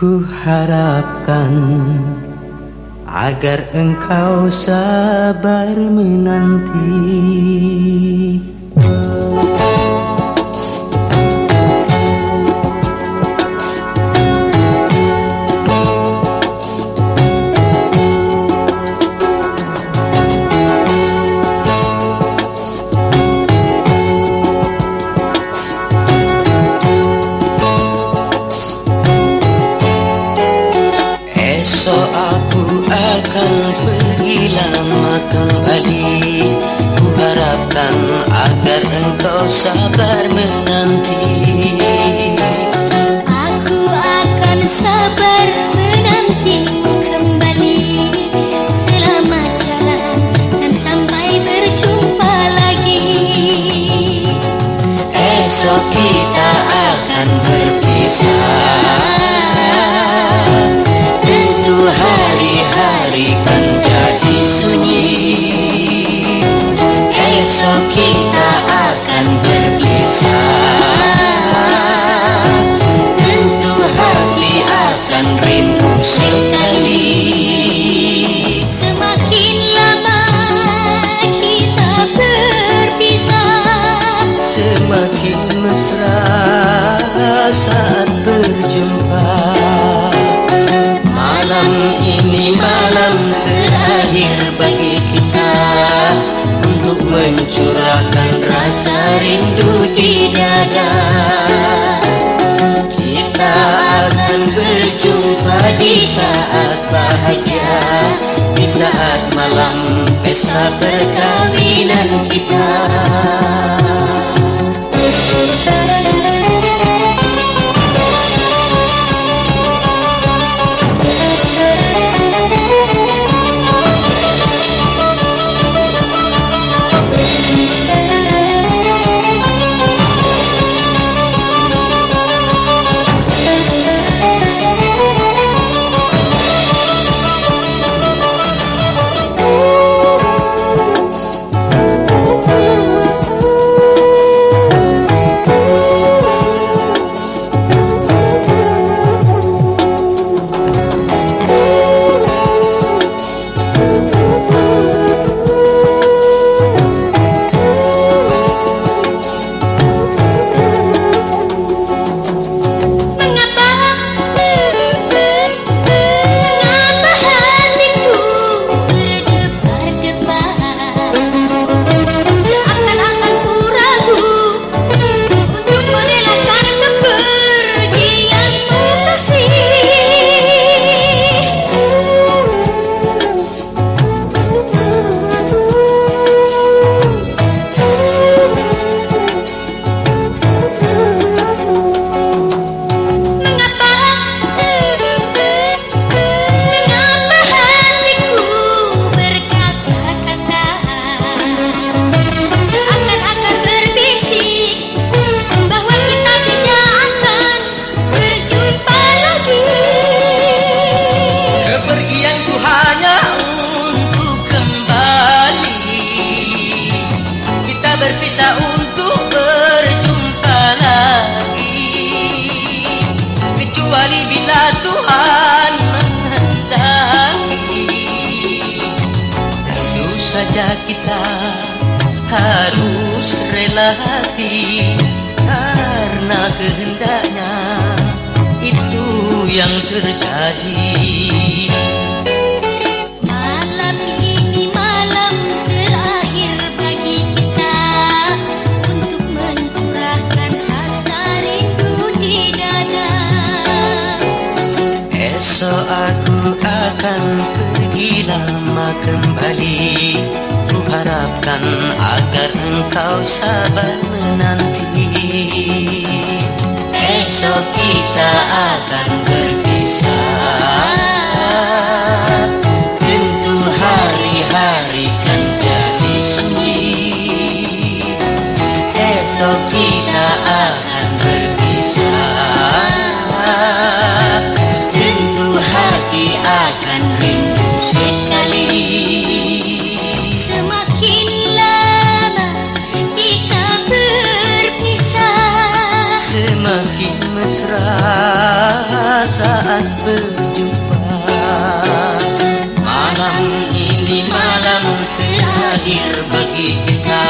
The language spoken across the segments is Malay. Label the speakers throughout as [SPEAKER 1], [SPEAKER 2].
[SPEAKER 1] Ku harapkan agar engkau sabar menanti engkau sabar menanti.
[SPEAKER 2] Aku akan sabar menanti kembali. Selamat jalan dan sampai berjumpa lagi.
[SPEAKER 1] Esok rindu sekali.
[SPEAKER 2] Semakin lama kita berpisah.
[SPEAKER 1] Semakin mesra saat berjumpa Malam ini malam terakhir bagi kita. Untuk mencurahkan rasa rindu di dada di saat bahagia Di saat malam pesta perkawinan kita Berpisah untuk berjumpa lagi. Kecuali bila Tuhan menghendaki. Tentu saja kita harus rela hati. Karena kehendaknya itu yang terjadi kembali. Ku harapkan agar engkau sabar menanti. Esok kita akan
[SPEAKER 2] berpisah
[SPEAKER 1] Semakin mesra saat berjumpa. Malam ini malam terakhir bagi kita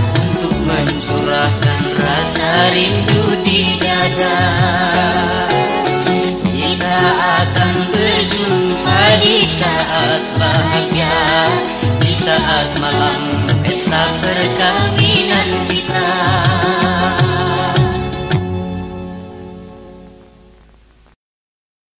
[SPEAKER 1] Untuk mencurahkan rasa rindu di dada. Kita akan berjumpa di saat bahagia Di saat malam pesta perkawinan kita